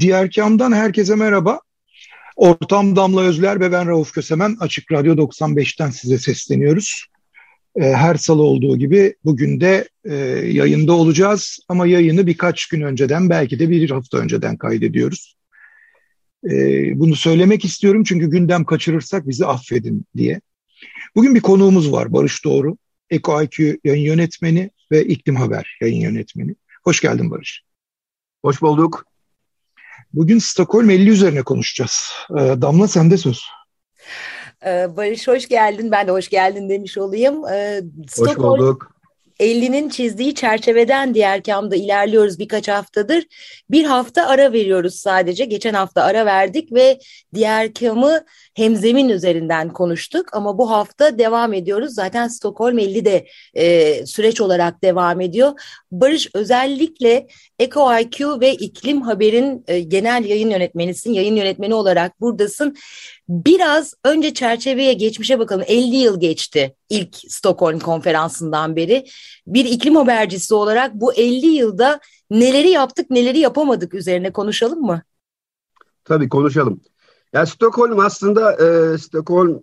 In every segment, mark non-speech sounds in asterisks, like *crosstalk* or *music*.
Diğer kamdan herkese merhaba. Ortam Damla Özler ve ben Rauf Kösemen Açık Radyo 95'ten size sesleniyoruz. Ee, her salı olduğu gibi bugün de e, yayında olacağız ama yayını birkaç gün önceden belki de bir hafta önceden kaydediyoruz. Ee, bunu söylemek istiyorum çünkü gündem kaçırırsak bizi affedin diye. Bugün bir konuğumuz var Barış Doğru. Eko IQ yayın yönetmeni ve İklim Haber yayın yönetmeni. Hoş geldin Barış. Hoş bulduk. Bugün Stockholm 50 üzerine konuşacağız. Ee, Damla sende söz. Ee, Barış hoş geldin. Ben de hoş geldin demiş olayım. Ee, hoş bulduk. 50'nin çizdiği çerçeveden diğer kamda ilerliyoruz birkaç haftadır. Bir hafta ara veriyoruz sadece. Geçen hafta ara verdik ve diğer kamı hemzemin üzerinden konuştuk. Ama bu hafta devam ediyoruz. Zaten Stockholm 50 de e, süreç olarak devam ediyor. Barış özellikle Eko IQ ve İklim Haber'in e, genel yayın yönetmenisin. Yayın yönetmeni olarak buradasın. Biraz önce çerçeveye geçmişe bakalım. 50 yıl geçti ilk Stockholm konferansından beri. Bir iklim habercisi olarak bu 50 yılda neleri yaptık neleri yapamadık üzerine konuşalım mı? Tabii konuşalım. Ya Stockholm aslında e, Stockholm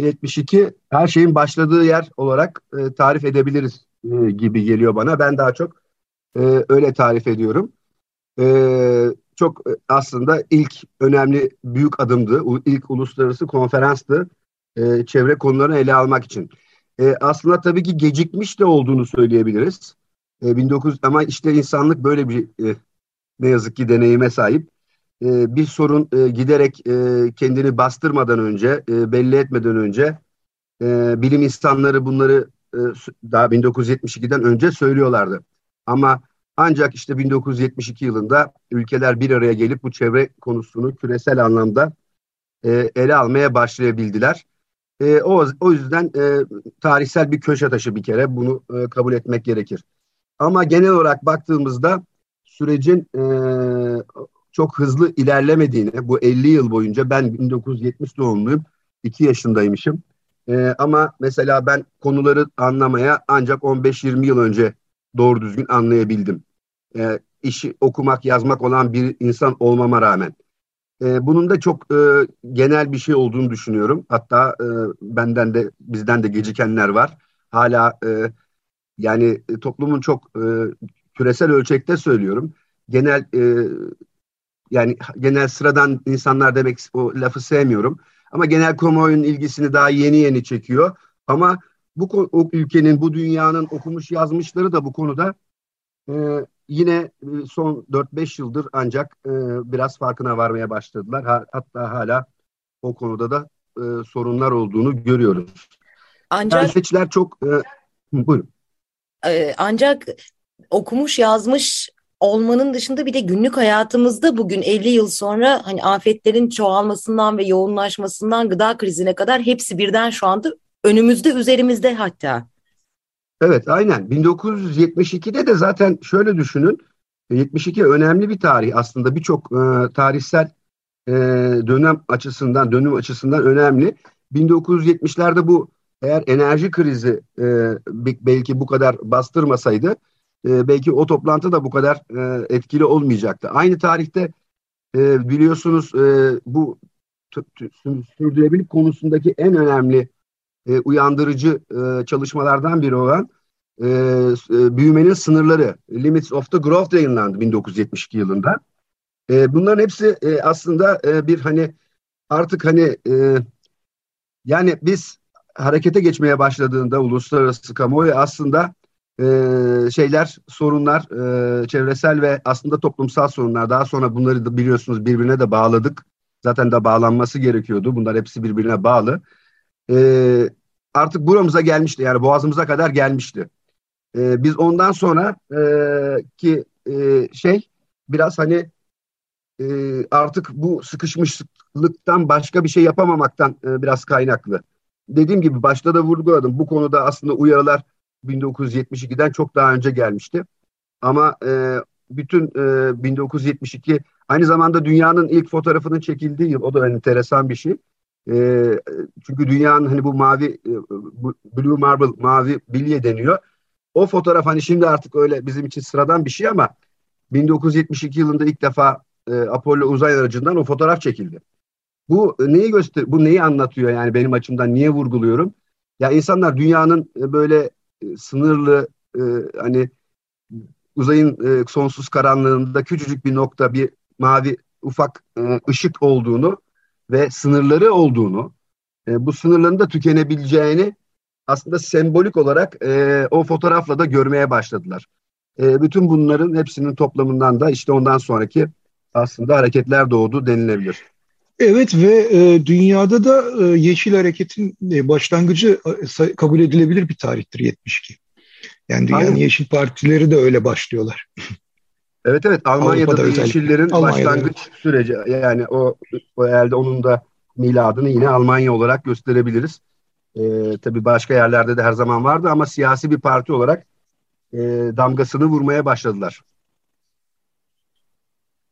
e, 72 her şeyin başladığı yer olarak e, tarif edebiliriz e, gibi geliyor bana. Ben daha çok e, öyle tarif ediyorum. E, çok e, aslında ilk önemli büyük adımdı. ilk uluslararası konferanstı e, çevre konularını ele almak için. E, aslında tabii ki gecikmiş de olduğunu söyleyebiliriz. E, 19 ama işte insanlık böyle bir e, ne yazık ki deneyime sahip. E, bir sorun e, giderek e, kendini bastırmadan önce, e, belli etmeden önce e, bilim insanları bunları e, daha 1972'den önce söylüyorlardı. Ama ancak işte 1972 yılında ülkeler bir araya gelip bu çevre konusunu küresel anlamda e, ele almaya başlayabildiler. E, o, o yüzden e, tarihsel bir köşe taşı bir kere bunu e, kabul etmek gerekir. Ama genel olarak baktığımızda sürecin e, çok hızlı ilerlemediğini bu 50 yıl boyunca ben 1970 doğumluyum 2 yaşındaymışım. E, ama mesela ben konuları anlamaya ancak 15-20 yıl önce doğru düzgün anlayabildim e, işi okumak, yazmak olan bir insan olmama rağmen. E, bunun da çok e, genel bir şey olduğunu düşünüyorum. Hatta e, benden de bizden de gecikenler var. Hala e, yani e, toplumun çok e, küresel ölçekte söylüyorum. Genel e, yani genel sıradan insanlar demek o lafı sevmiyorum. Ama genel kamuoyunun ilgisini daha yeni yeni çekiyor. Ama bu o ülkenin, bu dünyanın okumuş yazmışları da bu konuda e, yine e, son 4-5 yıldır ancak e, biraz farkına varmaya başladılar. Ha, hatta hala o konuda da e, sorunlar olduğunu görüyoruz. Ancak Felseçiler çok e, buyurun. E, ancak okumuş yazmış olmanın dışında bir de günlük hayatımızda bugün 50 yıl sonra hani afetlerin çoğalmasından ve yoğunlaşmasından gıda krizine kadar hepsi birden şu anda önümüzde üzerimizde hatta. Evet aynen 1972'de de zaten şöyle düşünün 72 önemli bir tarih aslında birçok e, tarihsel e, dönem açısından dönüm açısından önemli. 1970'lerde bu eğer enerji krizi e, belki bu kadar bastırmasaydı e, belki o toplantı da bu kadar e, etkili olmayacaktı. Aynı tarihte e, biliyorsunuz e, bu sürdürülebilirlik konusundaki en önemli e, uyandırıcı e, çalışmalardan biri olan e, e, büyümenin sınırları Limits of the Growth yayınlandı 1972 yılında. E, bunların hepsi e, aslında e, bir hani artık hani e, yani biz harekete geçmeye başladığında uluslararası kamuoyu aslında e, şeyler sorunlar e, çevresel ve aslında toplumsal sorunlar daha sonra bunları da biliyorsunuz birbirine de bağladık. Zaten de bağlanması gerekiyordu. Bunlar hepsi birbirine bağlı. E, artık buramıza gelmişti yani boğazımıza kadar gelmişti. E, biz ondan sonra e, ki e, şey biraz hani e, artık bu sıkışmışlıktan başka bir şey yapamamaktan e, biraz kaynaklı. Dediğim gibi başta da vurguladım. Bu konuda aslında uyarılar 1972'den çok daha önce gelmişti. Ama e, bütün e, 1972 aynı zamanda dünyanın ilk fotoğrafının çekildiği yıl. O da enteresan bir şey. E, çünkü dünyanın hani bu mavi e, blue marble mavi bilye deniyor. O fotoğraf hani şimdi artık öyle bizim için sıradan bir şey ama 1972 yılında ilk defa e, Apollo uzay aracından o fotoğraf çekildi. Bu neyi göster bu neyi anlatıyor yani benim açımdan niye vurguluyorum? Ya insanlar dünyanın e, böyle sınırlı e, hani uzayın e, sonsuz karanlığında küçücük bir nokta bir mavi ufak e, ışık olduğunu ve sınırları olduğunu e, bu sınırların da tükenebileceğini aslında sembolik olarak e, o fotoğrafla da görmeye başladılar. E, bütün bunların hepsinin toplamından da işte ondan sonraki aslında hareketler doğdu denilebilir. Evet ve e, dünyada da e, Yeşil Hareket'in e, başlangıcı e, kabul edilebilir bir tarihtir 72. Yani dünyanın Aynen. Yeşil Partileri de öyle başlıyorlar. Evet evet Almanya'da da Yeşillerin Almanya'da. başlangıç süreci yani o, o elde onun da miladını yine Almanya olarak gösterebiliriz. Ee, tabii başka yerlerde de her zaman vardı ama siyasi bir parti olarak e, damgasını vurmaya başladılar.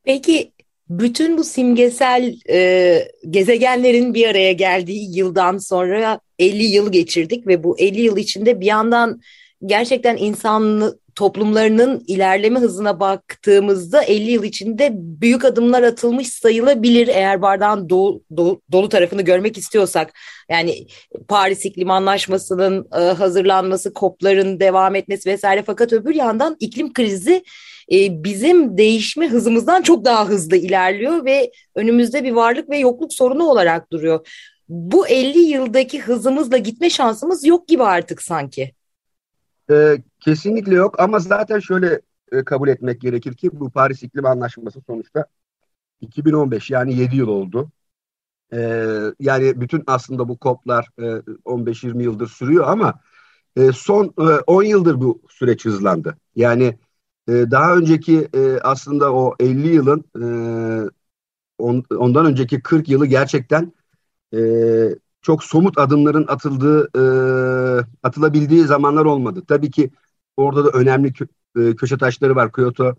Peki bütün bu simgesel e, gezegenlerin bir araya geldiği yıldan sonra 50 yıl geçirdik ve bu 50 yıl içinde bir yandan gerçekten insan toplumlarının ilerleme hızına baktığımızda 50 yıl içinde büyük adımlar atılmış sayılabilir eğer bardağın dolu, dolu, dolu tarafını görmek istiyorsak. Yani Paris İklim Anlaşması'nın e, hazırlanması, kopların devam etmesi vesaire fakat öbür yandan iklim krizi e, bizim değişme hızımızdan çok daha hızlı ilerliyor ve önümüzde bir varlık ve yokluk sorunu olarak duruyor. Bu 50 yıldaki hızımızla gitme şansımız yok gibi artık sanki. E, kesinlikle yok ama zaten şöyle e, kabul etmek gerekir ki bu Paris İklim Anlaşması sonuçta 2015 yani 7 yıl oldu. E, yani bütün aslında bu koplar e, 15-20 yıldır sürüyor ama e, son e, 10 yıldır bu süreç hızlandı. Yani e, daha önceki e, aslında o 50 yılın e, on, ondan önceki 40 yılı gerçekten e, çok somut adımların atıldığı, e, atılabildiği zamanlar olmadı. Tabii ki orada da önemli kö, e, köşe taşları var, Kyoto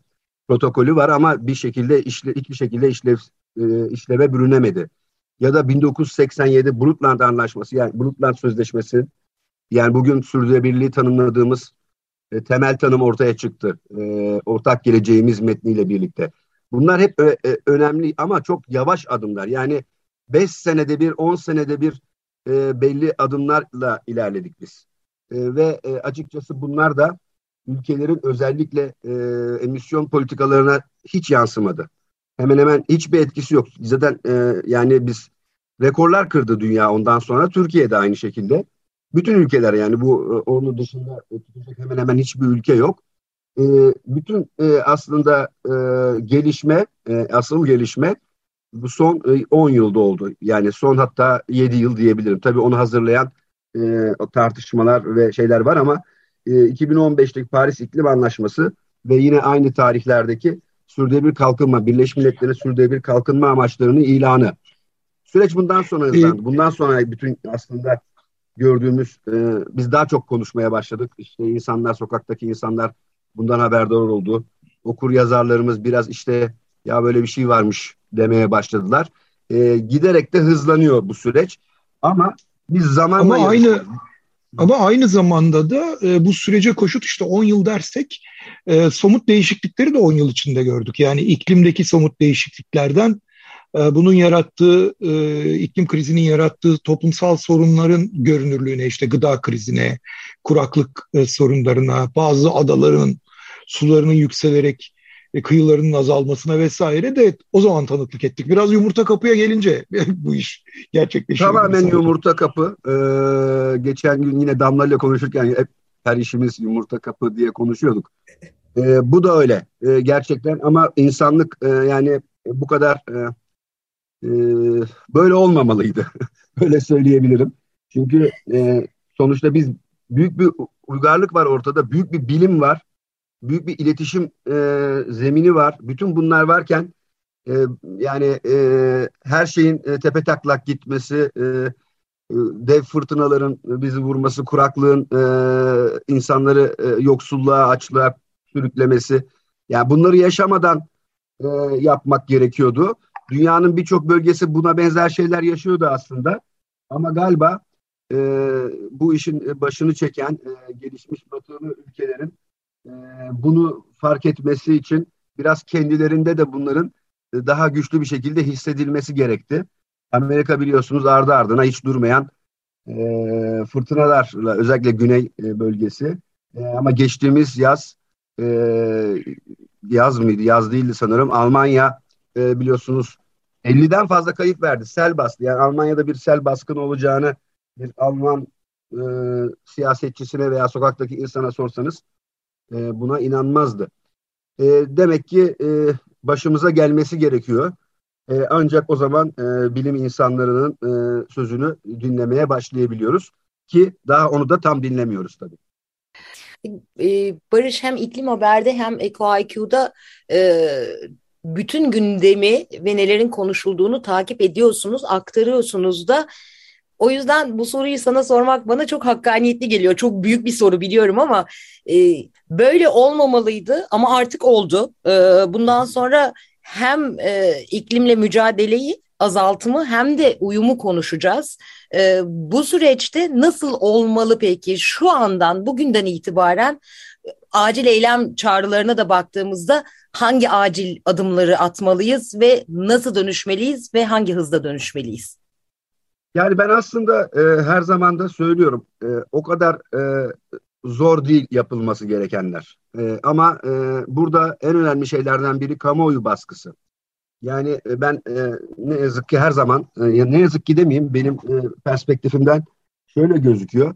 protokolü var ama bir şekilde işle, hiçbir şekilde işlev, e, işleve bürünemedi. Ya da 1987 Brundtland Anlaşması yani Brundtland Sözleşmesi yani bugün sürdürülebilirliği tanımladığımız e, temel tanım ortaya çıktı. E, ortak geleceğimiz metniyle birlikte. Bunlar hep e, önemli ama çok yavaş adımlar. Yani 5 senede bir, 10 senede bir e, belli adımlarla ilerledik biz. E, ve e, açıkçası bunlar da ülkelerin özellikle e, emisyon politikalarına hiç yansımadı. Hemen hemen hiçbir etkisi yok. Zaten e, yani biz rekorlar kırdı dünya ondan sonra. Türkiye de aynı şekilde. Bütün ülkeler yani bu e, onun dışında tutacak hemen hemen hiçbir ülke yok. E, bütün e, aslında e, gelişme, e, asıl gelişme bu son 10 e, yılda oldu. Yani son hatta 7 yıl diyebilirim. Tabii onu hazırlayan e, tartışmalar ve şeyler var ama e, 2015'teki Paris İklim Anlaşması ve yine aynı tarihlerdeki sürdürülebilir kalkınma, Birleşmiş Milletler'in sürdürülebilir kalkınma amaçlarının ilanı. Süreç bundan sonra hızlandı. Bundan sonra bütün aslında gördüğümüz, e, biz daha çok konuşmaya başladık. İşte insanlar, sokaktaki insanlar bundan haberdar oldu. Okur yazarlarımız biraz işte ya böyle bir şey varmış demeye başladılar. E, giderek de hızlanıyor bu süreç. Ama biz zamanla ama aynı ama aynı zamanda da e, bu sürece koşut işte 10 yıl dersek e, somut değişiklikleri de 10 yıl içinde gördük. Yani iklimdeki somut değişikliklerden bunun yarattığı e, iklim krizinin yarattığı toplumsal sorunların görünürlüğüne işte gıda krizine, kuraklık e, sorunlarına, bazı adaların sularının yükselerek e, kıyılarının azalmasına vesaire de o zaman tanıklık ettik. Biraz yumurta kapıya gelince *laughs* bu iş gerçekleşiyor. Tamamen yumurta kapı. Ee, geçen gün yine Damla ile konuşurken hep her işimiz yumurta kapı diye konuşuyorduk. Ee, bu da öyle ee, gerçekten ama insanlık e, yani bu kadar e, e, böyle olmamalıydı. *laughs* Öyle söyleyebilirim. Çünkü e, sonuçta biz büyük bir uygarlık var ortada, büyük bir bilim var, büyük bir iletişim e, zemini var. Bütün bunlar varken e, yani e, her şeyin e, tepe taklak gitmesi, e, e dev fırtınaların bizi vurması, kuraklığın e, insanları e, yoksulluğa, açlığa sürüklemesi. Yani bunları yaşamadan e, yapmak gerekiyordu. Dünyanın birçok bölgesi buna benzer şeyler yaşıyordu aslında. Ama galiba e, bu işin başını çeken e, gelişmiş batılı ülkelerin e, bunu fark etmesi için biraz kendilerinde de bunların e, daha güçlü bir şekilde hissedilmesi gerekti. Amerika biliyorsunuz ardı ardına hiç durmayan e, fırtınalarla özellikle güney e, bölgesi e, ama geçtiğimiz yaz e, yaz mıydı yaz değildi sanırım Almanya e, biliyorsunuz 50'den fazla kayıp verdi sel bastı yani Almanya'da bir sel baskını olacağını bir Alman e, siyasetçisine veya sokaktaki insana sorsanız e, buna inanmazdı. E, demek ki e, başımıza gelmesi gerekiyor. E, ancak o zaman e, bilim insanlarının e, sözünü dinlemeye başlayabiliyoruz ki daha onu da tam dinlemiyoruz tabii. E, Barış hem iklim haberde hem EcoIQ'da e, bütün gündemi ve nelerin konuşulduğunu takip ediyorsunuz, aktarıyorsunuz da. O yüzden bu soruyu sana sormak bana çok hakkaniyetli geliyor. Çok büyük bir soru biliyorum ama e, böyle olmamalıydı ama artık oldu. E, bundan sonra hem e, iklimle mücadeleyi azaltımı hem de uyumu konuşacağız. E, bu süreçte nasıl olmalı peki şu andan bugünden itibaren acil eylem çağrılarına da baktığımızda hangi acil adımları atmalıyız ve nasıl dönüşmeliyiz ve hangi hızda dönüşmeliyiz? Yani ben aslında e, her zaman da söylüyorum e, o kadar e, zor değil yapılması gerekenler. E, ama e, burada en önemli şeylerden biri kamuoyu baskısı. Yani e, ben e, ne yazık ki her zaman e, ne yazık ki demeyeyim benim e, perspektifimden şöyle gözüküyor.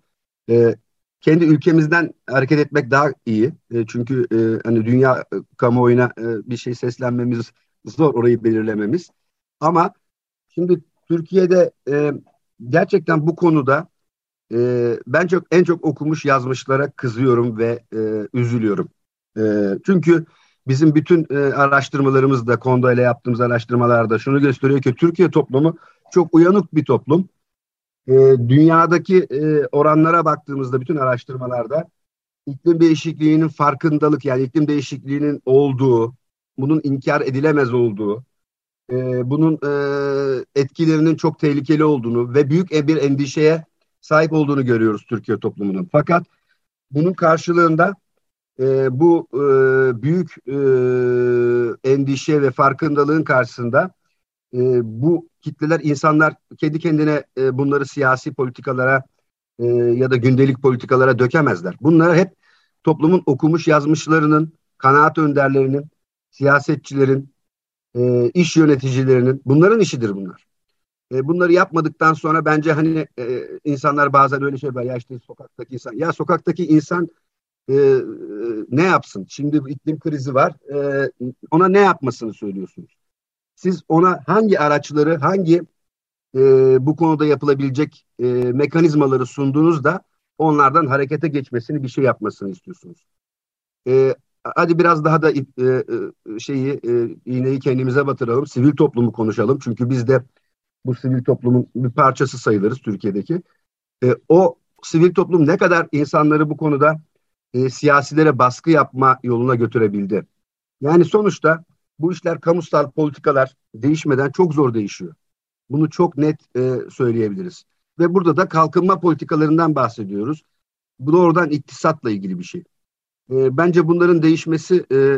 E, kendi ülkemizden hareket etmek daha iyi. E, çünkü e, hani dünya e, kamuoyuna e, bir şey seslenmemiz zor orayı belirlememiz. Ama şimdi Türkiye'de e, gerçekten bu konuda e, ben çok en çok okumuş yazmışlara kızıyorum ve e, üzülüyorum. E, çünkü bizim bütün e, araştırmalarımızda, Kondo ile yaptığımız araştırmalarda şunu gösteriyor ki Türkiye toplumu çok uyanık bir toplum. E, dünyadaki e, oranlara baktığımızda bütün araştırmalarda iklim değişikliğinin farkındalık yani iklim değişikliğinin olduğu, bunun inkar edilemez olduğu, e, bunun e, etkilerinin çok tehlikeli olduğunu ve büyük bir endişeye sahip olduğunu görüyoruz Türkiye toplumunun. Fakat bunun karşılığında e, bu e, büyük e, endişe ve farkındalığın karşısında e, bu kitleler insanlar kendi kendine e, bunları siyasi politikalara e, ya da gündelik politikalara dökemezler. Bunları hep toplumun okumuş yazmışlarının, kanaat önderlerinin, siyasetçilerin, e, iş yöneticilerinin bunların işidir bunlar. E, bunları yapmadıktan sonra bence hani e, insanlar bazen öyle şey var ya işte sokaktaki insan ya sokaktaki insan e, e, ne yapsın? Şimdi iklim krizi var. E, ona ne yapmasını söylüyorsunuz? Siz ona hangi araçları, hangi e, bu konuda yapılabilecek e, mekanizmaları sunduğunuzda onlardan harekete geçmesini, bir şey yapmasını istiyorsunuz. E, hadi biraz daha da e, e, şeyi e, iğneyi kendimize batıralım. Sivil toplumu konuşalım. Çünkü biz de bu sivil toplumun bir parçası sayılırız Türkiye'deki. E, o sivil toplum ne kadar insanları bu konuda e, siyasilere baskı yapma yoluna götürebildi. Yani sonuçta bu işler kamusal politikalar değişmeden çok zor değişiyor. Bunu çok net e, söyleyebiliriz. Ve burada da kalkınma politikalarından bahsediyoruz. Bu doğrudan iktisatla ilgili bir şey. E, bence bunların değişmesi e,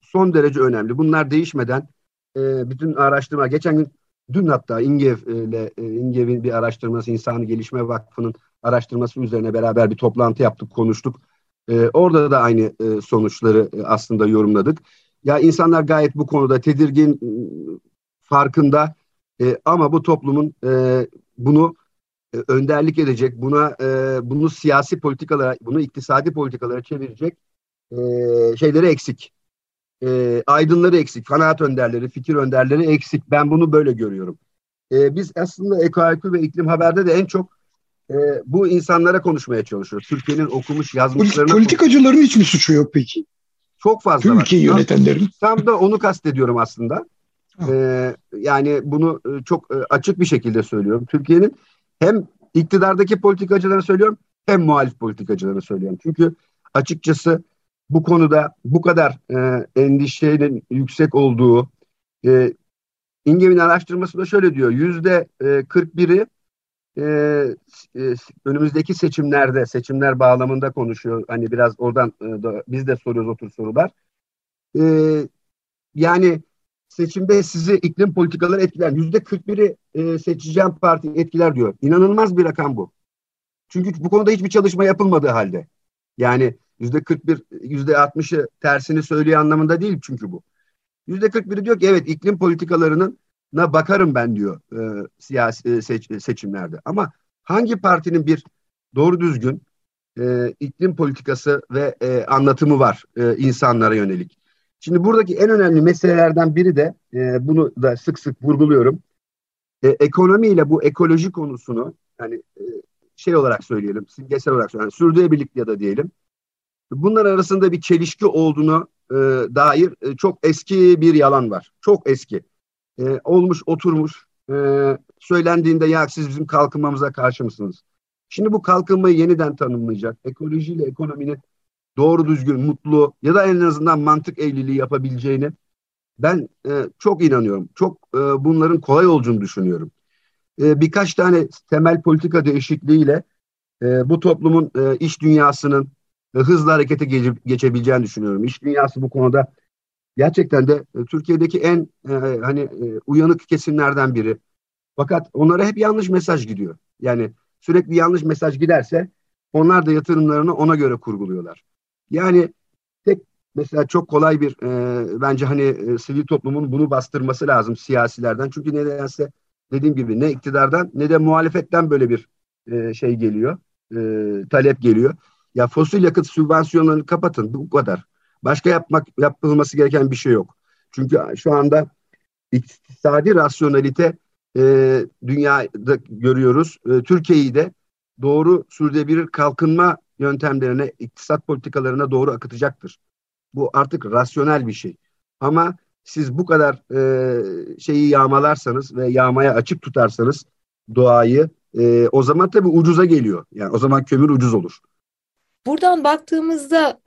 son derece önemli. Bunlar değişmeden e, bütün araştırma, geçen gün dün hatta İngev ile e, İngev'in bir araştırması, İnsan Gelişme Vakfı'nın araştırması üzerine beraber bir toplantı yaptık, konuştuk. E, orada da aynı e, sonuçları e, aslında yorumladık. Ya insanlar gayet bu konuda tedirgin, farkında e, ama bu toplumun e, bunu e, önderlik edecek, buna e, bunu siyasi politikalara, bunu iktisadi politikalara çevirecek e, şeyleri eksik. E, aydınları eksik, kanaat önderleri, fikir önderleri eksik. Ben bunu böyle görüyorum. E, biz aslında EKIQ ve iklim haberde de en çok e, bu insanlara konuşmaya çalışıyor. Türkiye'nin okumuş yazmışlarını... Politikacıların hiç mi suçu yok peki? Çok fazla Türkiye var. yönetenlerin. Tam da onu kastediyorum aslında. Ee, yani bunu e, çok e, açık bir şekilde söylüyorum. Türkiye'nin hem iktidardaki politikacılara söylüyorum hem muhalif politikacılara söylüyorum. Çünkü açıkçası bu konuda bu kadar e, endişenin yüksek olduğu e, İngem'in araştırmasında şöyle diyor yüzde 41'i e, e, önümüzdeki seçimlerde seçimler bağlamında konuşuyor. Hani biraz oradan e, da, biz de soruyoruz o tür sorular. E, yani seçimde sizi iklim politikaları etkiler. Yüzde 41'i e, seçeceğim parti etkiler diyor. İnanılmaz bir rakam bu. Çünkü bu konuda hiçbir çalışma yapılmadığı halde. Yani yüzde 41, yüzde 60'ı tersini söylüyor anlamında değil çünkü bu. Yüzde 41'i diyor ki evet iklim politikalarının na bakarım ben diyor e, siyasi e, seç, seçimlerde. Ama hangi partinin bir doğru düzgün e, iklim politikası ve e, anlatımı var e, insanlara yönelik? Şimdi buradaki en önemli meselelerden biri de e, bunu da sık sık vurguluyorum. E, ekonomiyle bu ekoloji konusunu yani e, şey olarak söyleyelim, simgesel olarak söyleyelim, sürdürülebilirlik ya da diyelim. Bunlar arasında bir çelişki olduğunu e, dair e, çok eski bir yalan var. Çok eski. E, olmuş, oturmuş, e, söylendiğinde ya siz bizim kalkınmamıza karşı mısınız? Şimdi bu kalkınmayı yeniden tanımlayacak, ekolojiyle ekonominin doğru düzgün, mutlu ya da en azından mantık evliliği yapabileceğini ben e, çok inanıyorum. Çok e, bunların kolay olduğunu düşünüyorum. E, birkaç tane temel politika değişikliğiyle e, bu toplumun e, iş dünyasının e, hızlı harekete geçe, geçebileceğini düşünüyorum. İş dünyası bu konuda gerçekten de e, Türkiye'deki en e, hani e, uyanık kesimlerden biri. Fakat onlara hep yanlış mesaj gidiyor. Yani sürekli yanlış mesaj giderse onlar da yatırımlarını ona göre kurguluyorlar. Yani tek mesela çok kolay bir e, bence hani e, sivil toplumun bunu bastırması lazım siyasilerden. Çünkü nedense dediğim gibi ne iktidardan ne de muhalefetten böyle bir e, şey geliyor. E, talep geliyor. Ya fosil yakıt sübvansiyonlarını kapatın bu kadar. Başka yapmak yapılması gereken bir şey yok. Çünkü şu anda iktisadi rasyonalite e, dünyada görüyoruz. E, Türkiye'yi de doğru sürdürülebilir kalkınma yöntemlerine, iktisat politikalarına doğru akıtacaktır. Bu artık rasyonel bir şey. Ama siz bu kadar e, şeyi yağmalarsanız ve yağmaya açık tutarsanız doğayı e, o zaman tabii ucuza geliyor. Yani o zaman kömür ucuz olur. Buradan baktığımızda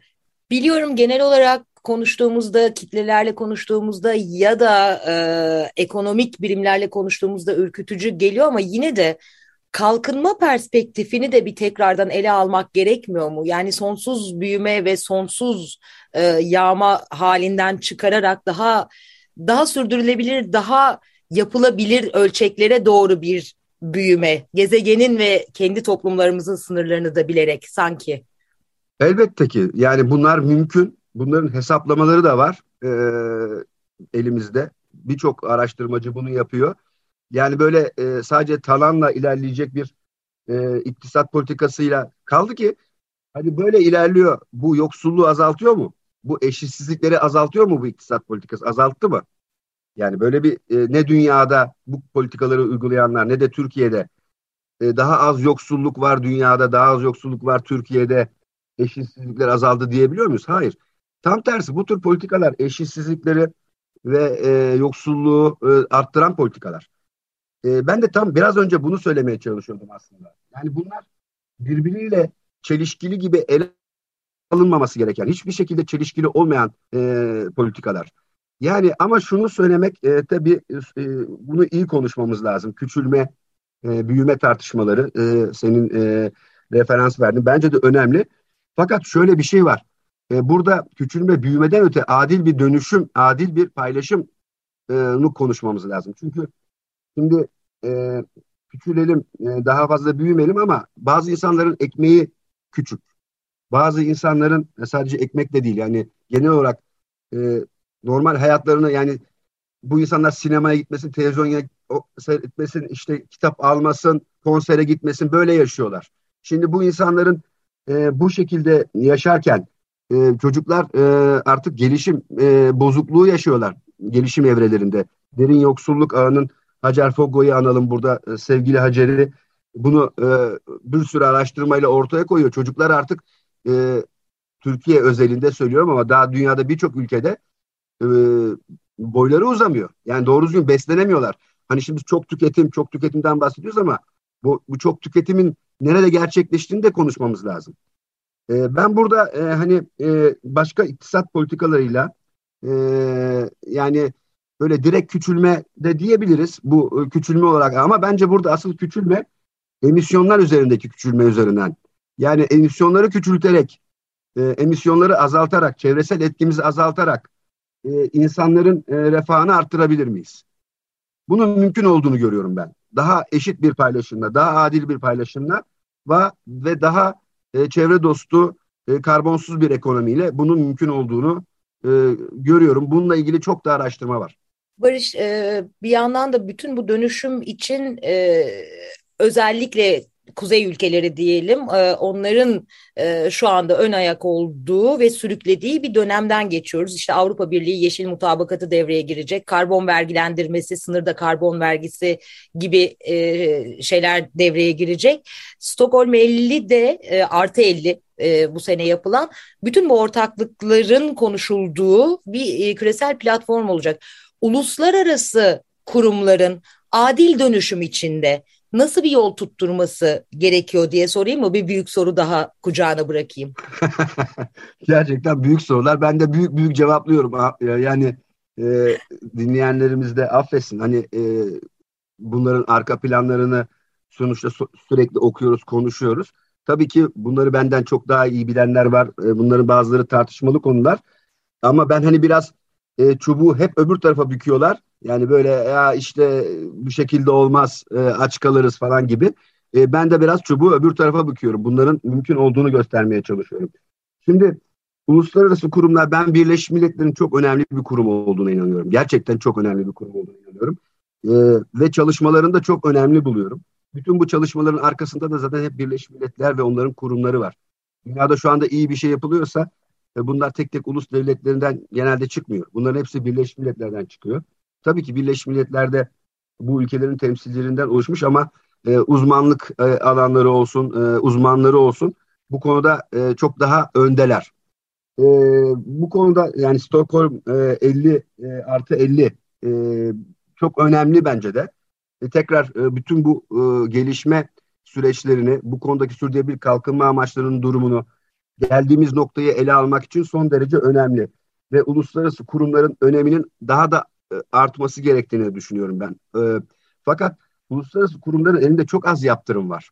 biliyorum genel olarak konuştuğumuzda, kitlelerle konuştuğumuzda ya da e, ekonomik birimlerle konuştuğumuzda ürkütücü geliyor ama yine de kalkınma perspektifini de bir tekrardan ele almak gerekmiyor mu? Yani sonsuz büyüme ve sonsuz e, yağma halinden çıkararak daha daha sürdürülebilir, daha yapılabilir ölçeklere doğru bir büyüme, gezegenin ve kendi toplumlarımızın sınırlarını da bilerek sanki. Elbette ki yani bunlar mümkün. Bunların hesaplamaları da var e, elimizde. Birçok araştırmacı bunu yapıyor. Yani böyle e, sadece talanla ilerleyecek bir e, iktisat politikasıyla kaldı ki hadi böyle ilerliyor. Bu yoksulluğu azaltıyor mu? Bu eşitsizlikleri azaltıyor mu bu iktisat politikası? Azalttı mı? Yani böyle bir e, ne dünyada bu politikaları uygulayanlar ne de Türkiye'de e, daha az yoksulluk var dünyada, daha az yoksulluk var Türkiye'de, eşitsizlikler azaldı diyebiliyor muyuz? Hayır. Tam tersi bu tür politikalar eşitsizlikleri ve e, yoksulluğu e, arttıran politikalar. E, ben de tam biraz önce bunu söylemeye çalışıyordum aslında. Yani bunlar birbiriyle çelişkili gibi ele alınmaması gereken, hiçbir şekilde çelişkili olmayan e, politikalar. Yani ama şunu söylemek e, tabii e, bunu iyi konuşmamız lazım. Küçülme, e, büyüme tartışmaları e, senin e, referans verdin. Bence de önemli. Fakat şöyle bir şey var. E, burada küçülme, büyümeden öte adil bir dönüşüm, adil bir paylaşımı konuşmamız lazım. Çünkü Şimdi e, küçülelim, e, daha fazla büyümeyelim ama bazı insanların ekmeği küçük. Bazı insanların e, sadece ekmek de değil yani genel olarak e, normal hayatlarını yani bu insanlar sinemaya gitmesin, televizyona seyretmesin, işte kitap almasın, konsere gitmesin böyle yaşıyorlar. Şimdi bu insanların e, bu şekilde yaşarken e, çocuklar e, artık gelişim e, bozukluğu yaşıyorlar gelişim evrelerinde. Derin yoksulluk ağının Hacer Fogo'yu analım burada. E, sevgili Hacer'i bunu e, bir sürü araştırmayla ortaya koyuyor. Çocuklar artık e, Türkiye özelinde söylüyorum ama daha dünyada birçok ülkede e, boyları uzamıyor. Yani doğru düzgün beslenemiyorlar. Hani şimdi çok tüketim, çok tüketimden bahsediyoruz ama bu, bu çok tüketimin nerede gerçekleştiğini de konuşmamız lazım. E, ben burada e, hani e, başka iktisat politikalarıyla e, yani böyle direkt küçülme de diyebiliriz bu e, küçülme olarak ama bence burada asıl küçülme emisyonlar üzerindeki küçülme üzerinden. Yani emisyonları küçülterek, e, emisyonları azaltarak, çevresel etkimizi azaltarak e, insanların e, refahını arttırabilir miyiz? Bunun mümkün olduğunu görüyorum ben. Daha eşit bir paylaşımla, daha adil bir paylaşımla ve, ve daha e, çevre dostu, e, karbonsuz bir ekonomiyle bunun mümkün olduğunu e, görüyorum. Bununla ilgili çok da araştırma var. Barış e, bir yandan da bütün bu dönüşüm için e, özellikle kuzey ülkeleri diyelim e, onların e, şu anda ön ayak olduğu ve sürüklediği bir dönemden geçiyoruz. İşte Avrupa Birliği yeşil mutabakatı devreye girecek. Karbon vergilendirmesi, sınırda karbon vergisi gibi e, şeyler devreye girecek. Stockholm 50 de artı 50 bu sene yapılan bütün bu ortaklıkların konuşulduğu bir küresel platform olacak. Uluslararası kurumların adil dönüşüm içinde nasıl bir yol tutturması gerekiyor diye sorayım mı? Bir büyük soru daha kucağına bırakayım. *laughs* Gerçekten büyük sorular. Ben de büyük büyük cevaplıyorum. Yani e, dinleyenlerimiz de affetsin. Hani e, bunların arka planlarını sonuçta sürekli okuyoruz, konuşuyoruz. Tabii ki bunları benden çok daha iyi bilenler var. E, bunların bazıları tartışmalı konular. Ama ben hani biraz e, çubuğu hep öbür tarafa büküyorlar. Yani böyle ya işte bu şekilde olmaz e, aç kalırız falan gibi. E, ben de biraz çubuğu öbür tarafa büküyorum. Bunların mümkün olduğunu göstermeye çalışıyorum. Şimdi uluslararası kurumlar ben Birleşmiş Milletler'in çok önemli bir kurum olduğuna inanıyorum. Gerçekten çok önemli bir kurum olduğuna inanıyorum. E, ve çalışmalarını da çok önemli buluyorum. Bütün bu çalışmaların arkasında da zaten hep Birleşmiş Milletler ve onların kurumları var. Dünyada şu anda iyi bir şey yapılıyorsa e, bunlar tek tek ulus devletlerinden genelde çıkmıyor. Bunların hepsi Birleşmiş Milletler'den çıkıyor. Tabii ki Birleşmiş Milletler'de bu ülkelerin temsilcilerinden oluşmuş ama e, uzmanlık e, alanları olsun, e, uzmanları olsun bu konuda e, çok daha öndeler. E, bu konuda yani Stockholm e, 50 e, artı 50 e, çok önemli bence de. E, tekrar e, bütün bu e, gelişme süreçlerini, bu konudaki sürdürülebilir kalkınma amaçlarının durumunu, geldiğimiz noktayı ele almak için son derece önemli. Ve uluslararası kurumların öneminin daha da artması gerektiğini düşünüyorum ben. E, fakat uluslararası kurumların elinde çok az yaptırım var.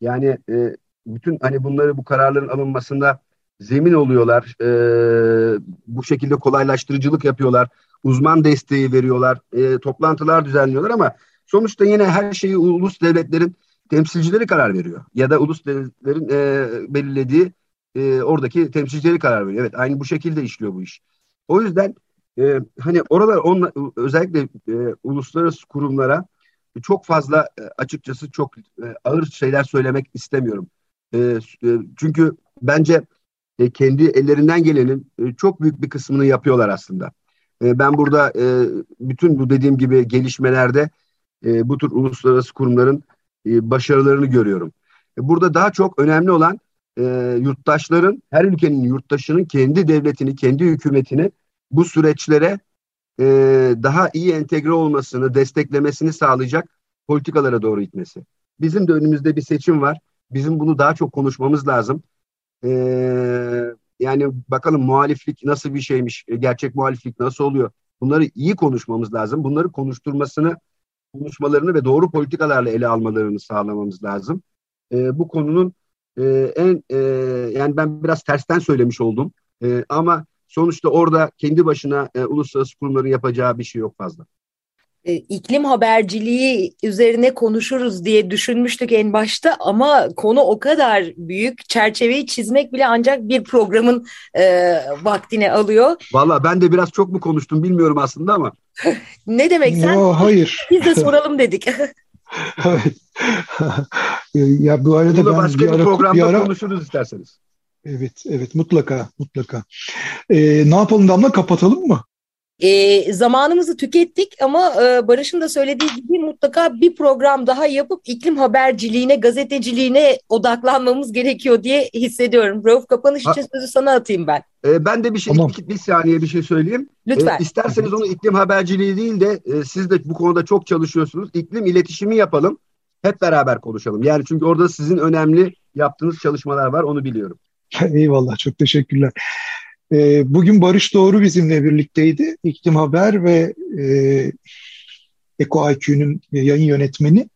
Yani e, bütün hani bunları bu kararların alınmasında zemin oluyorlar. E, bu şekilde kolaylaştırıcılık yapıyorlar. Uzman desteği veriyorlar. E, toplantılar düzenliyorlar ama sonuçta yine her şeyi ulus devletlerin temsilcileri karar veriyor. Ya da ulus devletlerin e, belirlediği e, oradaki temsilcileri karar veriyor. Evet aynı bu şekilde işliyor bu iş. O yüzden e, hani oralar onla, özellikle e, uluslararası kurumlara çok fazla e, açıkçası çok e, ağır şeyler söylemek istemiyorum. E, e, çünkü bence e, kendi ellerinden gelenin e, çok büyük bir kısmını yapıyorlar aslında. E, ben burada e, bütün bu dediğim gibi gelişmelerde e, bu tür uluslararası kurumların e, başarılarını görüyorum. E, burada daha çok önemli olan e, yurttaşların, her ülkenin yurttaşının kendi devletini, kendi hükümetini bu süreçlere e, daha iyi entegre olmasını, desteklemesini sağlayacak politikalara doğru gitmesi. Bizim de önümüzde bir seçim var. Bizim bunu daha çok konuşmamız lazım. E, yani bakalım muhaliflik nasıl bir şeymiş, e, gerçek muhaliflik nasıl oluyor? Bunları iyi konuşmamız lazım. Bunları konuşturmasını, konuşmalarını ve doğru politikalarla ele almalarını sağlamamız lazım. E, bu konunun e, en e, yani ben biraz tersten söylemiş oldum. E, ama sonuçta orada kendi başına e, uluslararası kurumların yapacağı bir şey yok fazla. E, iklim haberciliği üzerine konuşuruz diye düşünmüştük en başta ama konu o kadar büyük çerçeveyi çizmek bile ancak bir programın e, vaktini alıyor. Valla ben de biraz çok mu konuştum bilmiyorum aslında ama. *laughs* ne demek sen? Yo, hayır. *laughs* Biz de soralım dedik. *laughs* evet. ya bu arada Bunu ben başka bir, bir programda bir ara, konuşuruz isterseniz. Evet, evet mutlaka, mutlaka. Ee, ne yapalım Damla, kapatalım mı? E, zamanımızı tükettik ama e, Barış'ın da söylediği gibi mutlaka bir program daha yapıp iklim haberciliğine, gazeteciliğine odaklanmamız gerekiyor diye hissediyorum. Rauf kapanış için sözü sana atayım ben. E, ben de bir şey, tamam. bir, bir saniye bir şey söyleyeyim. Lütfen. E, isterseniz onu iklim haberciliği değil de e, siz de bu konuda çok çalışıyorsunuz. İklim iletişimi yapalım. Hep beraber konuşalım. Yani çünkü orada sizin önemli yaptığınız çalışmalar var onu biliyorum. *laughs* Eyvallah çok teşekkürler. Ee, bugün Barış Doğru bizimle birlikteydi. İklim Haber ve e, Eko IQ'nun yayın yönetmeni.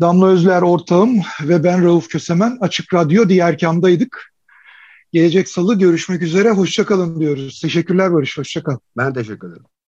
Damla Özler ortağım ve ben Rauf Kösemen Açık Radyo diğer kamdaydık. Gelecek salı görüşmek üzere. Hoşçakalın diyoruz. Teşekkürler Barış. Hoşçakal. Ben teşekkür ederim.